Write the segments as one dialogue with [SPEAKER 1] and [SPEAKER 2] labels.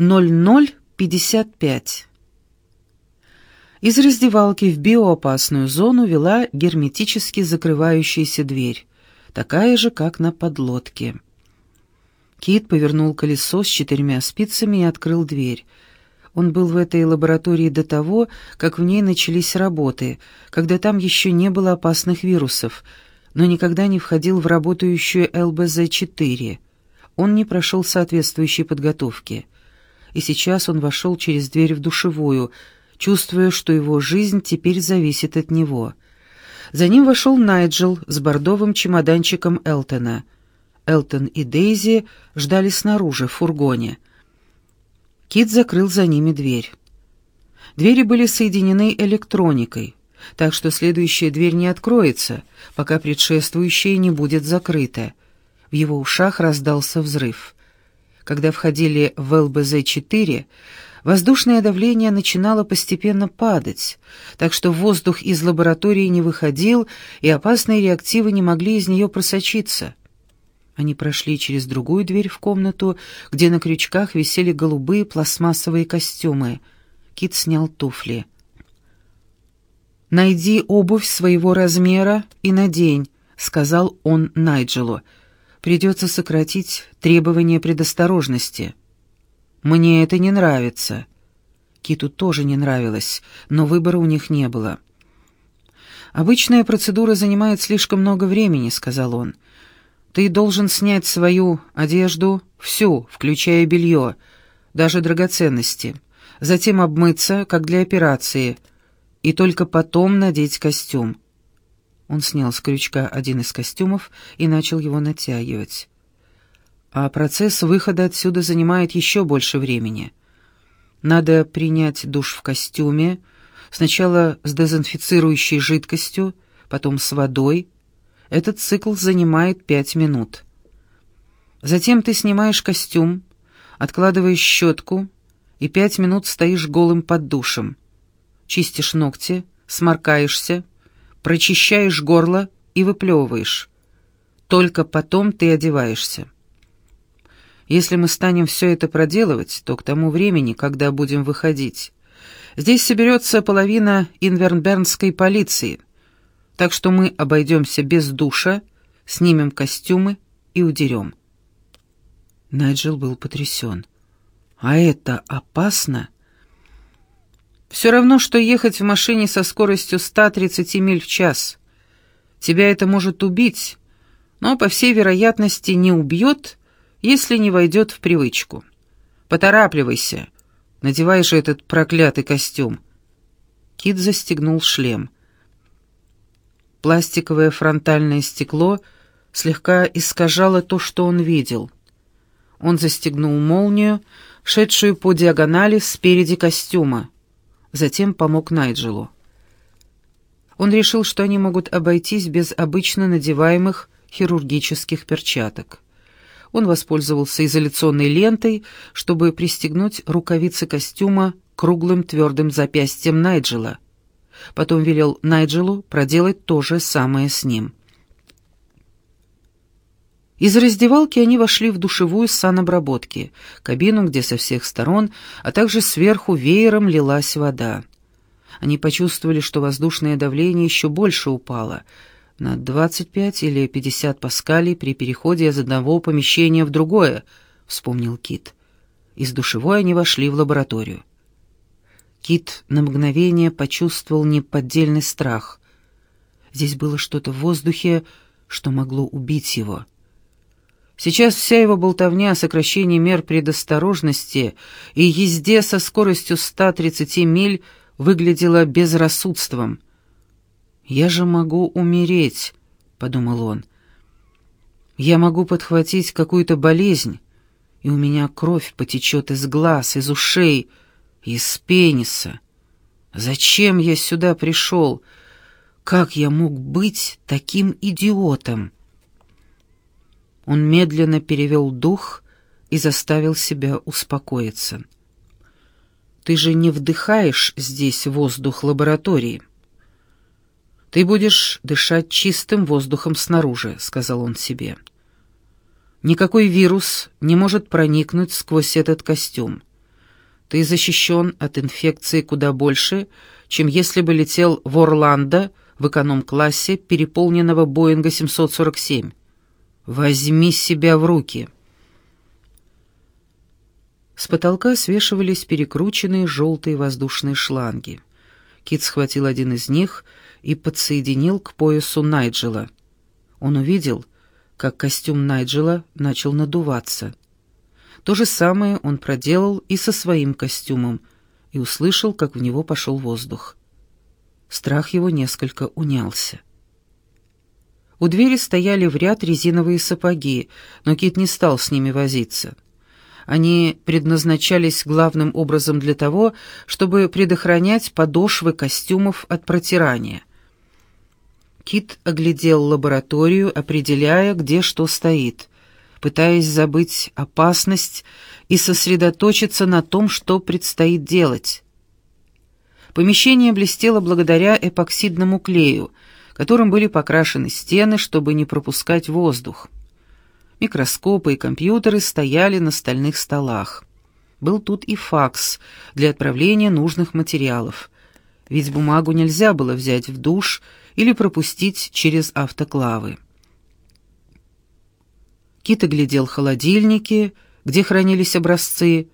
[SPEAKER 1] 0055. Из раздевалки в биоопасную зону вела герметически закрывающаяся дверь, такая же, как на подлодке. Кит повернул колесо с четырьмя спицами и открыл дверь. Он был в этой лаборатории до того, как в ней начались работы, когда там еще не было опасных вирусов, но никогда не входил в работающую ЛБЗ-4. Он не прошел соответствующей подготовки. И сейчас он вошел через дверь в душевую, чувствуя, что его жизнь теперь зависит от него. За ним вошел Найджел с бордовым чемоданчиком Элтона. Элтон и Дейзи ждали снаружи, в фургоне. Кит закрыл за ними дверь. Двери были соединены электроникой, так что следующая дверь не откроется, пока предшествующая не будет закрыта. В его ушах раздался взрыв. Когда входили в ЛБЗ-4, воздушное давление начинало постепенно падать, так что воздух из лаборатории не выходил, и опасные реактивы не могли из нее просочиться. Они прошли через другую дверь в комнату, где на крючках висели голубые пластмассовые костюмы. Кит снял туфли. «Найди обувь своего размера и надень», — сказал он Найджелу. «Придется сократить требования предосторожности». «Мне это не нравится». Киту тоже не нравилось, но выбора у них не было. «Обычная процедура занимает слишком много времени», — сказал он. «Ты должен снять свою одежду, всю, включая белье, даже драгоценности, затем обмыться, как для операции, и только потом надеть костюм». Он снял с крючка один из костюмов и начал его натягивать а процесс выхода отсюда занимает еще больше времени. Надо принять душ в костюме, сначала с дезинфицирующей жидкостью, потом с водой. Этот цикл занимает пять минут. Затем ты снимаешь костюм, откладываешь щетку и пять минут стоишь голым под душем. Чистишь ногти, сморкаешься, прочищаешь горло и выплевываешь. Только потом ты одеваешься. Если мы станем все это проделывать, то к тому времени, когда будем выходить, здесь соберется половина инвернбернской полиции, так что мы обойдемся без душа, снимем костюмы и удерем». Найджел был потрясен. «А это опасно?» «Все равно, что ехать в машине со скоростью 130 миль в час. Тебя это может убить, но, по всей вероятности, не убьет, если не войдет в привычку. Поторапливайся, надевай же этот проклятый костюм. Кит застегнул шлем. Пластиковое фронтальное стекло слегка искажало то, что он видел. Он застегнул молнию, шедшую по диагонали спереди костюма. Затем помог Найджелу. Он решил, что они могут обойтись без обычно надеваемых хирургических перчаток. Он воспользовался изоляционной лентой, чтобы пристегнуть рукавицы костюма круглым твердым запястьем Найджела. Потом велел Найджелу проделать то же самое с ним. Из раздевалки они вошли в душевую санобработки, кабину, где со всех сторон, а также сверху веером лилась вода. Они почувствовали, что воздушное давление еще больше упало — на 25 или 50 паскалей при переходе из одного помещения в другое, вспомнил Кит. Из душевой они вошли в лабораторию. Кит на мгновение почувствовал неподдельный страх. Здесь было что-то в воздухе, что могло убить его. Сейчас вся его болтовня о сокращении мер предосторожности и езде со скоростью 130 миль выглядела безрассудством — «Я же могу умереть», — подумал он. «Я могу подхватить какую-то болезнь, и у меня кровь потечет из глаз, из ушей, из пениса. Зачем я сюда пришел? Как я мог быть таким идиотом?» Он медленно перевел дух и заставил себя успокоиться. «Ты же не вдыхаешь здесь воздух лаборатории?» «Ты будешь дышать чистым воздухом снаружи», — сказал он себе. «Никакой вирус не может проникнуть сквозь этот костюм. Ты защищен от инфекции куда больше, чем если бы летел в Орландо в эконом-классе переполненного Боинга 747. Возьми себя в руки. С потолка свешивались перекрученные желтые воздушные шланги. Кит схватил один из них и подсоединил к поясу Найджела. Он увидел, как костюм Найджела начал надуваться. То же самое он проделал и со своим костюмом, и услышал, как в него пошел воздух. Страх его несколько унялся. У двери стояли в ряд резиновые сапоги, но Кит не стал с ними возиться. Они предназначались главным образом для того, чтобы предохранять подошвы костюмов от протирания. Кит оглядел лабораторию, определяя, где что стоит, пытаясь забыть опасность и сосредоточиться на том, что предстоит делать. Помещение блестело благодаря эпоксидному клею, которым были покрашены стены, чтобы не пропускать воздух. Микроскопы и компьютеры стояли на стальных столах. Был тут и факс для отправления нужных материалов, ведь бумагу нельзя было взять в душ или пропустить через автоклавы. Кит оглядел холодильники, где хранились образцы,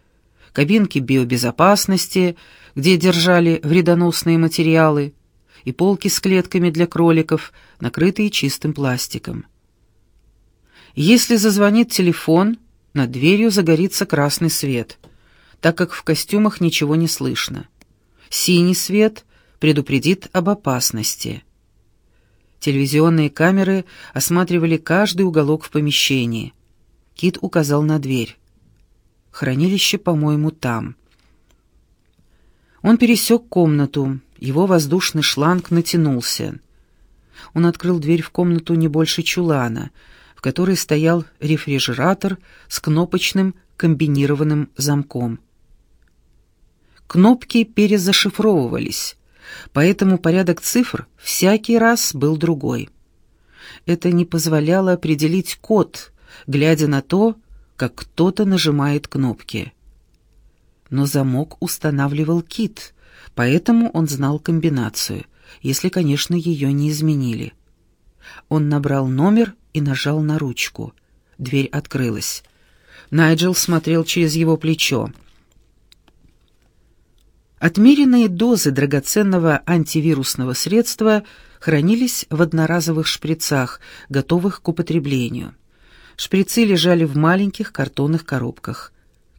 [SPEAKER 1] кабинки биобезопасности, где держали вредоносные материалы, и полки с клетками для кроликов, накрытые чистым пластиком. Если зазвонит телефон, над дверью загорится красный свет, так как в костюмах ничего не слышно. Синий свет предупредит об опасности. Телевизионные камеры осматривали каждый уголок в помещении. Кит указал на дверь. Хранилище, по-моему, там. Он пересек комнату, его воздушный шланг натянулся. Он открыл дверь в комнату не больше чулана, в которой стоял рефрижератор с кнопочным комбинированным замком. Кнопки перезашифровывались, поэтому порядок цифр всякий раз был другой. Это не позволяло определить код, глядя на то, как кто-то нажимает кнопки. Но замок устанавливал кит, поэтому он знал комбинацию, если, конечно, ее не изменили. Он набрал номер и нажал на ручку. Дверь открылась. Найджел смотрел через его плечо. Отмеренные дозы драгоценного антивирусного средства хранились в одноразовых шприцах, готовых к употреблению. Шприцы лежали в маленьких картонных коробках.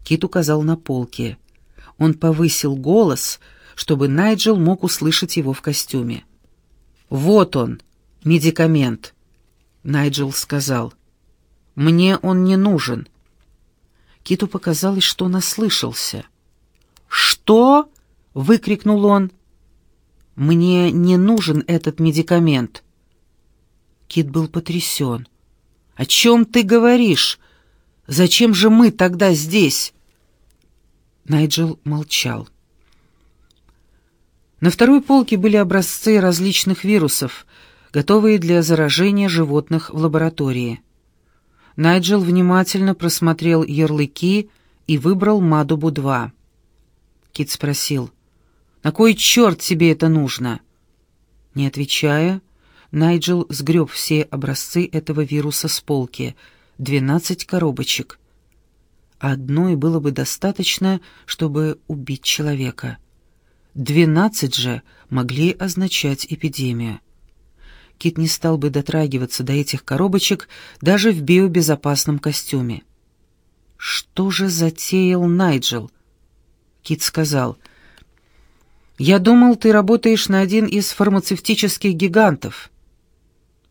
[SPEAKER 1] Кит указал на полки. Он повысил голос, чтобы Найджел мог услышать его в костюме. «Вот он, медикамент», — Найджел сказал. «Мне он не нужен». Киту показалось, что он ослышался. «Что?» выкрикнул он. «Мне не нужен этот медикамент». Кит был потрясен. «О чем ты говоришь? Зачем же мы тогда здесь?» Найджел молчал. На второй полке были образцы различных вирусов, готовые для заражения животных в лаборатории. Найджел внимательно просмотрел ярлыки и выбрал Мадубу-2. Кит спросил, на кой черт тебе это нужно?» Не отвечая, Найджел сгреб все образцы этого вируса с полки, двенадцать коробочек. Одной было бы достаточно, чтобы убить человека. Двенадцать же могли означать эпидемию. Кит не стал бы дотрагиваться до этих коробочек даже в биобезопасном костюме. «Что же затеял Найджел?» Кит сказал — «Я думал, ты работаешь на один из фармацевтических гигантов».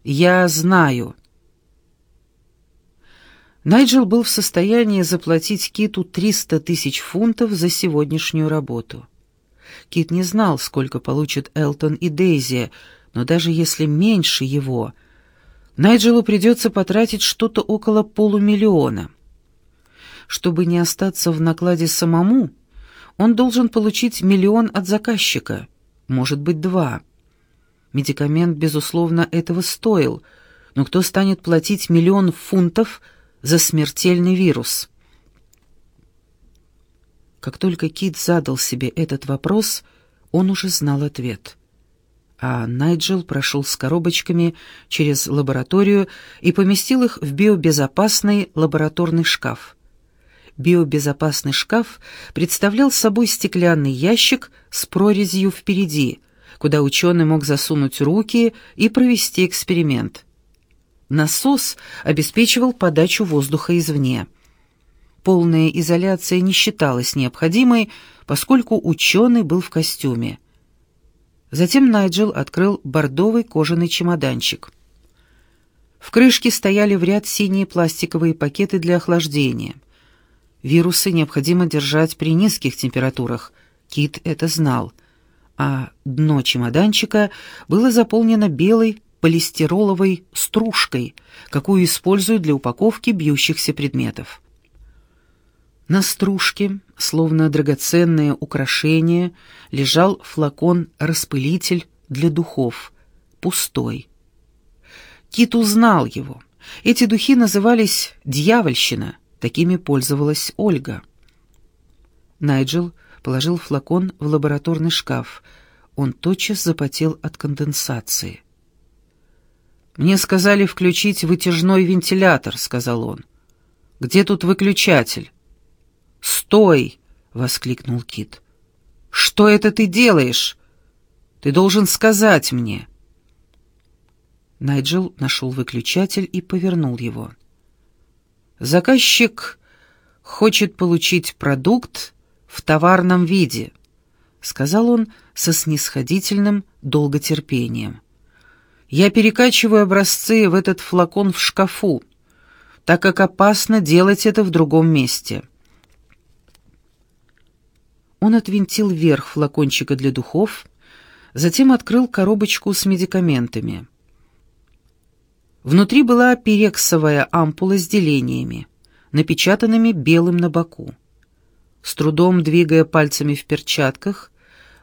[SPEAKER 1] «Я знаю». Найджел был в состоянии заплатить Киту 300 тысяч фунтов за сегодняшнюю работу. Кит не знал, сколько получат Элтон и Дейзи, но даже если меньше его, Найджелу придется потратить что-то около полумиллиона. Чтобы не остаться в накладе самому, он должен получить миллион от заказчика, может быть, два. Медикамент, безусловно, этого стоил, но кто станет платить миллион фунтов за смертельный вирус? Как только Кит задал себе этот вопрос, он уже знал ответ. А Найджел прошел с коробочками через лабораторию и поместил их в биобезопасный лабораторный шкаф. Биобезопасный шкаф представлял собой стеклянный ящик с прорезью впереди, куда ученый мог засунуть руки и провести эксперимент. Насос обеспечивал подачу воздуха извне. Полная изоляция не считалась необходимой, поскольку ученый был в костюме. Затем Найджел открыл бордовый кожаный чемоданчик. В крышке стояли в ряд синие пластиковые пакеты для охлаждения. Вирусы необходимо держать при низких температурах. Кит это знал. А дно чемоданчика было заполнено белой полистироловой стружкой, какую используют для упаковки бьющихся предметов. На стружке, словно драгоценное украшение, лежал флакон-распылитель для духов, пустой. Кит узнал его. Эти духи назывались «дьявольщина», такими пользовалась Ольга. Найджел положил флакон в лабораторный шкаф. Он тотчас запотел от конденсации. «Мне сказали включить вытяжной вентилятор», — сказал он. «Где тут выключатель?» «Стой!» — воскликнул Кит. «Что это ты делаешь? Ты должен сказать мне». Найджел нашел выключатель и повернул его. «Заказчик хочет получить продукт в товарном виде», — сказал он со снисходительным долготерпением. Я перекачиваю образцы в этот флакон в шкафу, так как опасно делать это в другом месте. Он отвинтил верх флакончика для духов, затем открыл коробочку с медикаментами. Внутри была перексовая ампула с делениями, напечатанными белым на боку. С трудом двигая пальцами в перчатках,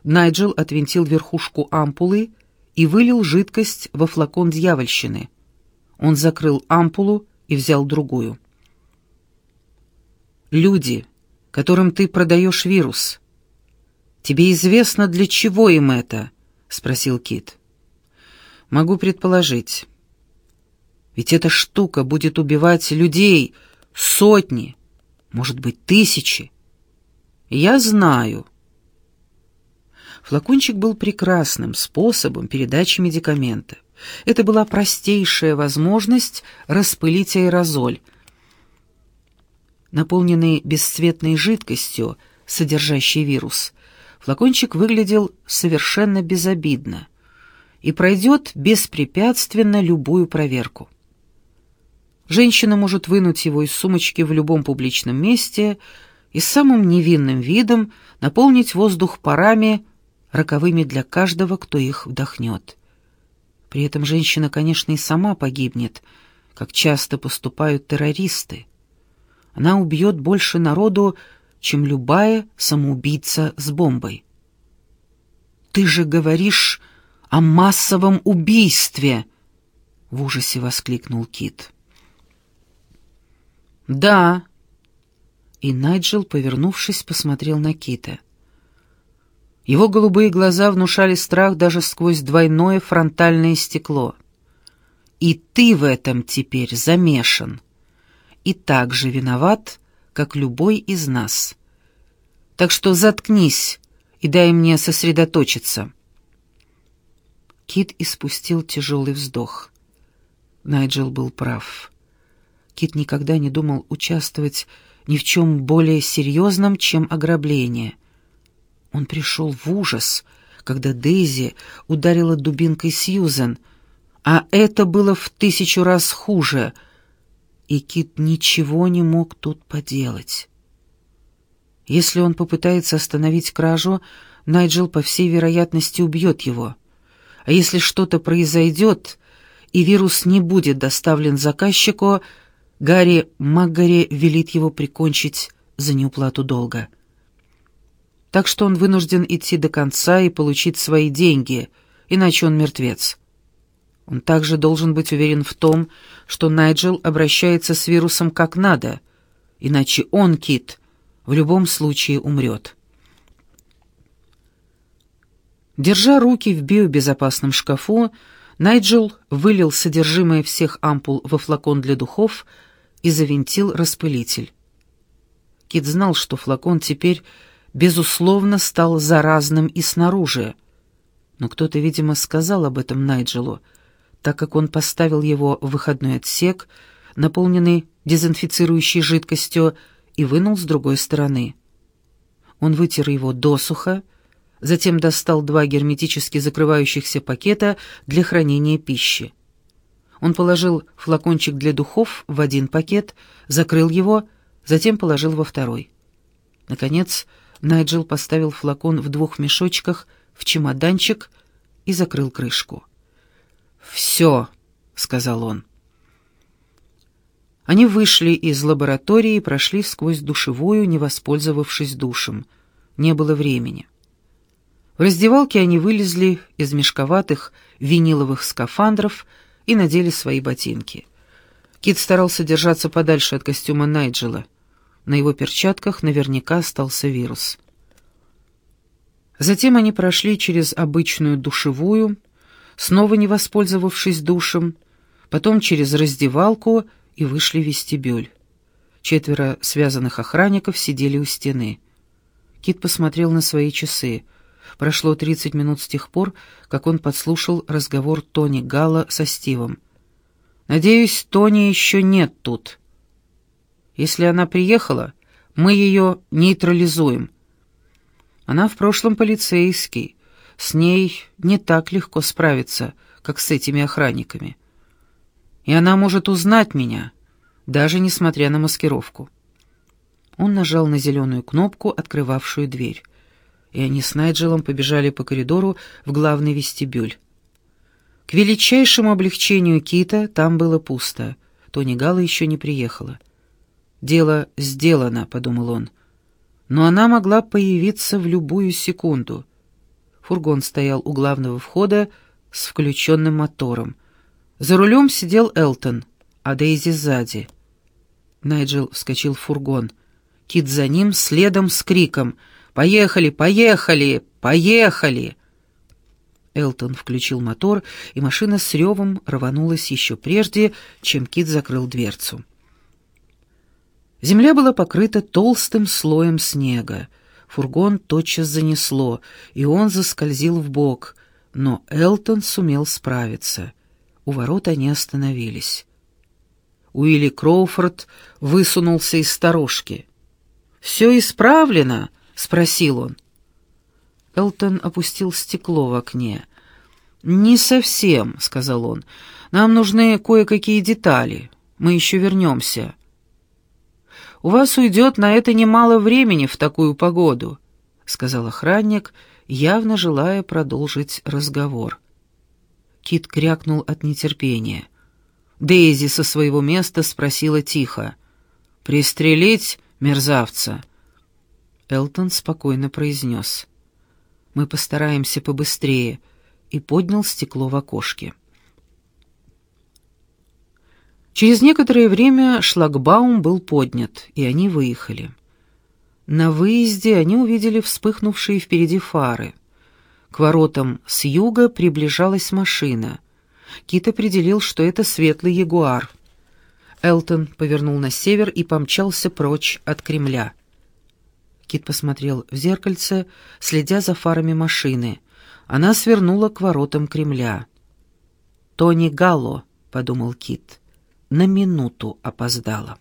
[SPEAKER 1] Найджел отвинтил верхушку ампулы и вылил жидкость во флакон дьявольщины. Он закрыл ампулу и взял другую. «Люди, которым ты продаешь вирус. Тебе известно, для чего им это?» — спросил Кит. «Могу предположить. Ведь эта штука будет убивать людей, сотни, может быть, тысячи. Я знаю». Флакончик был прекрасным способом передачи медикамента. Это была простейшая возможность распылить аэрозоль. Наполненный бесцветной жидкостью, содержащей вирус, флакончик выглядел совершенно безобидно и пройдет беспрепятственно любую проверку. Женщина может вынуть его из сумочки в любом публичном месте и самым невинным видом наполнить воздух парами, роковыми для каждого, кто их вдохнет. При этом женщина, конечно, и сама погибнет, как часто поступают террористы. Она убьет больше народу, чем любая самоубийца с бомбой. «Ты же говоришь о массовом убийстве!» — в ужасе воскликнул Кит. «Да». И Найджел, повернувшись, посмотрел на Кита. Его голубые глаза внушали страх даже сквозь двойное фронтальное стекло. «И ты в этом теперь замешан. И так же виноват, как любой из нас. Так что заткнись и дай мне сосредоточиться». Кит испустил тяжелый вздох. Найджел был прав. Кит никогда не думал участвовать ни в чем более серьезном, чем ограбление — он пришел в ужас, когда Дейзи ударила дубинкой Сьюзен, а это было в тысячу раз хуже, и Кит ничего не мог тут поделать. Если он попытается остановить кражу, Найджел, по всей вероятности, убьет его. А если что-то произойдет, и вирус не будет доставлен заказчику, Гарри Макгари велит его прикончить за неуплату долга так что он вынужден идти до конца и получить свои деньги, иначе он мертвец. Он также должен быть уверен в том, что Найджел обращается с вирусом как надо, иначе он, Кит, В любом случае умрет. Держа руки в биобезопасном шкафу, Найджел вылил содержимое всех ампул во флакон для духов и завинтил распылитель. Кит знал, что флакон теперь, безусловно, стал заразным и снаружи. Но кто-то, видимо, сказал об этом Найджелу, так как он поставил его в выходной отсек, наполненный дезинфицирующей жидкостью, и вынул с другой стороны. Он вытер его досуха, затем достал два герметически закрывающихся пакета для хранения пищи. Он положил флакончик для духов в один пакет, закрыл его, затем положил во второй. Наконец, Найджел поставил флакон в двух мешочках в чемоданчик и закрыл крышку. «Все», — сказал он. Они вышли из лаборатории и прошли сквозь душевую, не воспользовавшись душем. Не было времени. В раздевалке они вылезли из мешковатых виниловых скафандров и надели свои ботинки. Кит старался держаться подальше от костюма Найджела. На его перчатках наверняка остался вирус. Затем они прошли через обычную душевую, снова не воспользовавшись душем, потом через раздевалку и вышли в вестибюль. Четверо связанных охранников сидели у стены. Кит посмотрел на свои часы. Прошло 30 минут с тех пор, как он подслушал разговор Тони Гала со Стивом. «Надеюсь, Тони еще нет тут. Если она приехала, мы ее нейтрализуем. Она в прошлом полицейский. С ней не так легко справиться, как с этими охранниками. И она может узнать меня, даже несмотря на маскировку». Он нажал на зеленую кнопку, открывавшую дверь и они с Найджелом побежали по коридору в главный вестибюль. К величайшему облегчению Кита там было пусто. Тони Гала еще не приехала. «Дело сделано», — подумал он. «Но она могла появиться в любую секунду». Фургон стоял у главного входа с включенным мотором. За рулем сидел Элтон, а Дейзи сзади. Найджел вскочил в фургон. Кит за ним, следом с криком — Поехали, поехали, поехали!» Элтон включил мотор, и машина с ревом рванулась еще прежде, чем Кит закрыл дверцу. Земля была покрыта толстым слоем снега. Фургон тотчас занесло, и он заскользил в бок, но Элтон сумел справиться. У ворот они остановились. Уилли Кроуфорд высунулся из сторожки. «Все исправлено!» — спросил он. Элтон опустил стекло в окне. «Не совсем», — сказал он. «Нам нужны кое-какие детали. Мы еще вернемся». «У вас уйдет на это немало времени в такую погоду», — сказал охранник, явно желая продолжить разговор. Кит крякнул от нетерпения. Дейзи со своего места спросила тихо. «Пристрелить мерзавца?» Элтон спокойно произнес. «Мы постараемся побыстрее», и поднял стекло в окошке. Через некоторое время шлагбаум был поднят, и они выехали. На выезде они увидели вспыхнувшие впереди фары. К воротам с юга приближалась машина. Кит определил, что это светлый ягуар. Элтон повернул на север и помчался прочь от Кремля. Кит посмотрел в зеркальце, следя за фарами машины. Она свернула к воротам Кремля. «Тони Галло», — подумал Кит, — «на минуту опоздала».